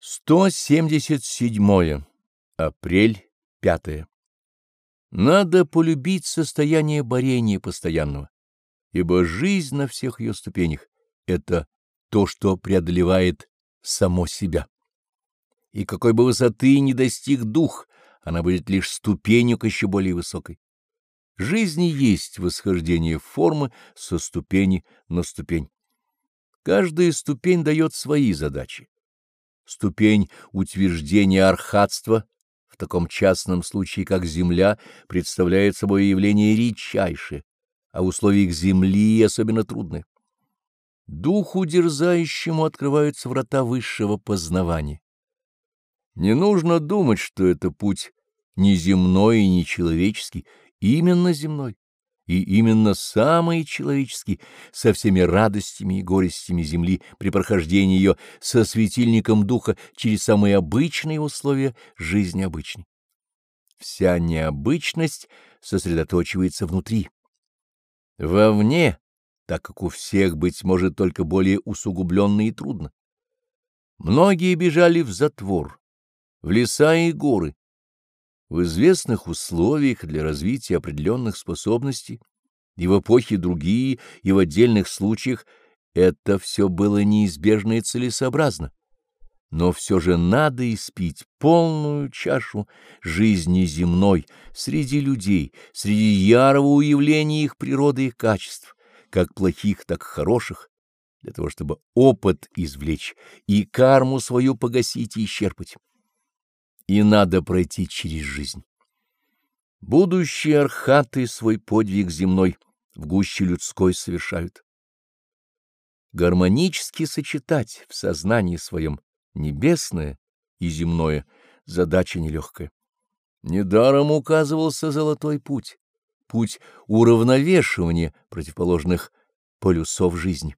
177. Апрель 5. Надо полюбить состояние борения постоянного, ибо жизнь на всех ее ступенях — это то, что преодолевает само себя. И какой бы высоты ни достиг дух, она будет лишь ступенью к еще более высокой. Жизнь есть восхождение формы со ступени на ступень. Каждая ступень дает свои задачи ступень утверждения архатства в таком частном случае, как земля, представляет собой явление редчайшее, а в условиях земли особенно трудное. Духу дерзающему открываются врата высшего познавания. Не нужно думать, что это путь не земной и не человеческий, именно земной и именно самый человеческий, со всеми радостями и горестями земли при прохождении ее со светильником духа через самые обычные условия жизни обычной. Вся необычность сосредоточивается внутри. Вовне, так как у всех, быть может, только более усугубленно и трудно. Многие бежали в затвор, в леса и горы, в известных условиях для развития определенных способностей, и в эпохе другие, и в отдельных случаях это все было неизбежно и целесообразно. Но все же надо испить полную чашу жизни земной среди людей, среди ярого уявления их природы и качеств, как плохих, так хороших, для того чтобы опыт извлечь и карму свою погасить и исчерпать и надо пройти через жизнь. Будущие архаты свой подвиг земной в гуще людской совершают. Гармонически сочетать в сознании своем небесное и земное задача нелегкая. Недаром указывался золотой путь, путь уравновешивания противоположных полюсов жизни.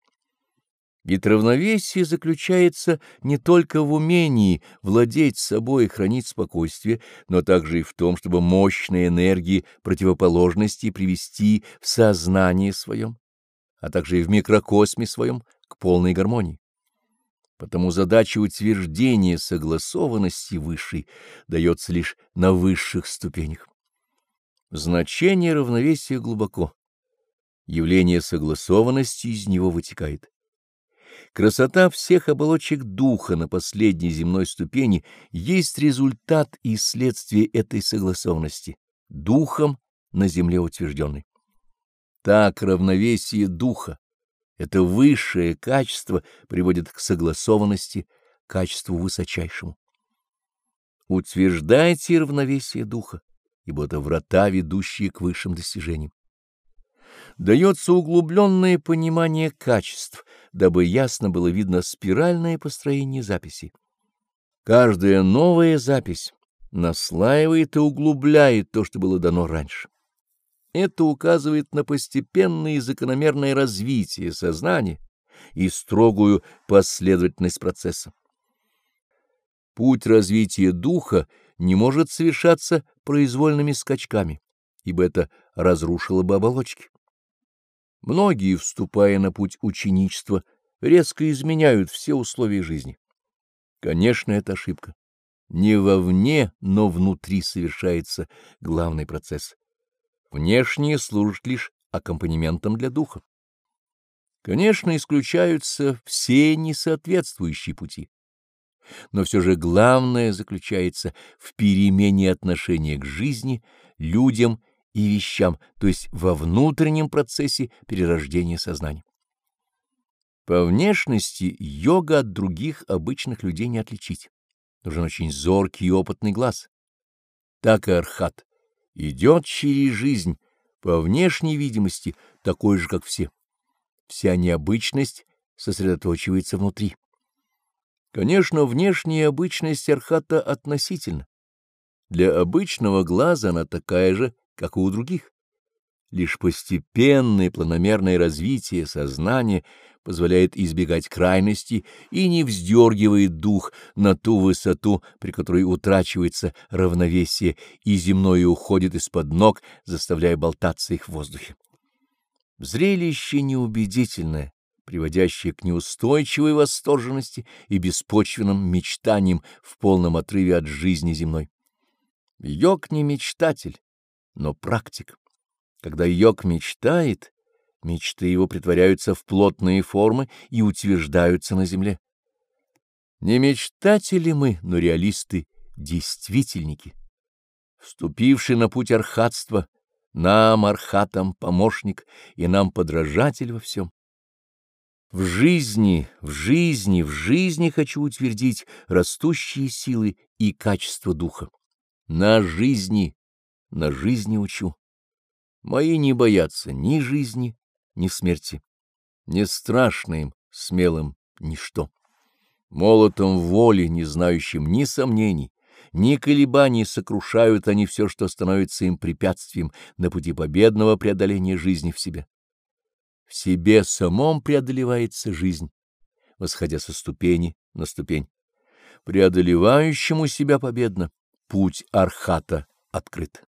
Ведь равновесие заключается не только в умении владеть собой и хранить спокойствие, но также и в том, чтобы мощные энергии противоположности привести в сознание своем, а также и в микрокосме своем к полной гармонии. Потому задача утверждения согласованности высшей дается лишь на высших ступенях. Значение равновесия глубоко. Явление согласованности из него вытекает. Красота всех оболочек духа на последней земной ступени есть результат и следствие этой согласованности, духом на земле утвержденной. Так равновесие духа, это высшее качество, приводит к согласованности, качеству высочайшему. Утверждайте равновесие духа, ибо это врата, ведущие к высшим достижениям дается углубленное понимание качеств, дабы ясно было видно спиральное построение записи. Каждая новая запись наслаивает и углубляет то, что было дано раньше. Это указывает на постепенное и закономерное развитие сознания и строгую последовательность процесса. Путь развития духа не может совершаться произвольными скачками, ибо это разрушило бы оболочки. Многие, вступая на путь ученичества, резко изменяют все условия жизни. Конечно, это ошибка. Не вовне, но внутри совершается главный процесс. Внешнее служит лишь аккомпанементом для духа. Конечно, исключаются все несоответствующие пути. Но все же главное заключается в перемене отношения к жизни, людям и вещам, то есть во внутреннем процессе перерождения сознания. По внешности йога от других обычных людей не отличить. Нужен очень зоркий и опытный глаз. Так и архат идет через жизнь по внешней видимости такой же, как все. Вся необычность сосредоточивается внутри. Конечно, внешняя обычность архата относительна. Для обычного глаза она такая же, как и у других. Лишь постепенное планомерное развитие сознания позволяет избегать крайности и не вздергивает дух на ту высоту, при которой утрачивается равновесие и земное уходит из-под ног, заставляя болтаться их в воздухе. Зрелище неубедительное, приводящее к неустойчивой восторженности и беспочвенным мечтаниям в полном отрыве от жизни земной. Йог не мечтатель, но практик. Когда йог мечтает, мечты его притворяются в плотные формы и утверждаются на земле. Не мечтатели мы, но реалисты, действительники. Вступивший на путь архатства, нам, архатам, помощник, и нам подражатель во всем. В жизни, в жизни, в жизни хочу утвердить растущие силы и качество духа. На жизни, на жизни учу. Мои не боятся ни жизни, ни смерти. Не страшно им, смелым, ничто. Молотом воли, не знающим ни сомнений, ни колебаний, сокрушают они все, что становится им препятствием на пути победного преодоления жизни в себе. В себе самом преодолевается жизнь, восходя со ступени на ступень. Преодолевающему себя победно путь архата открыт.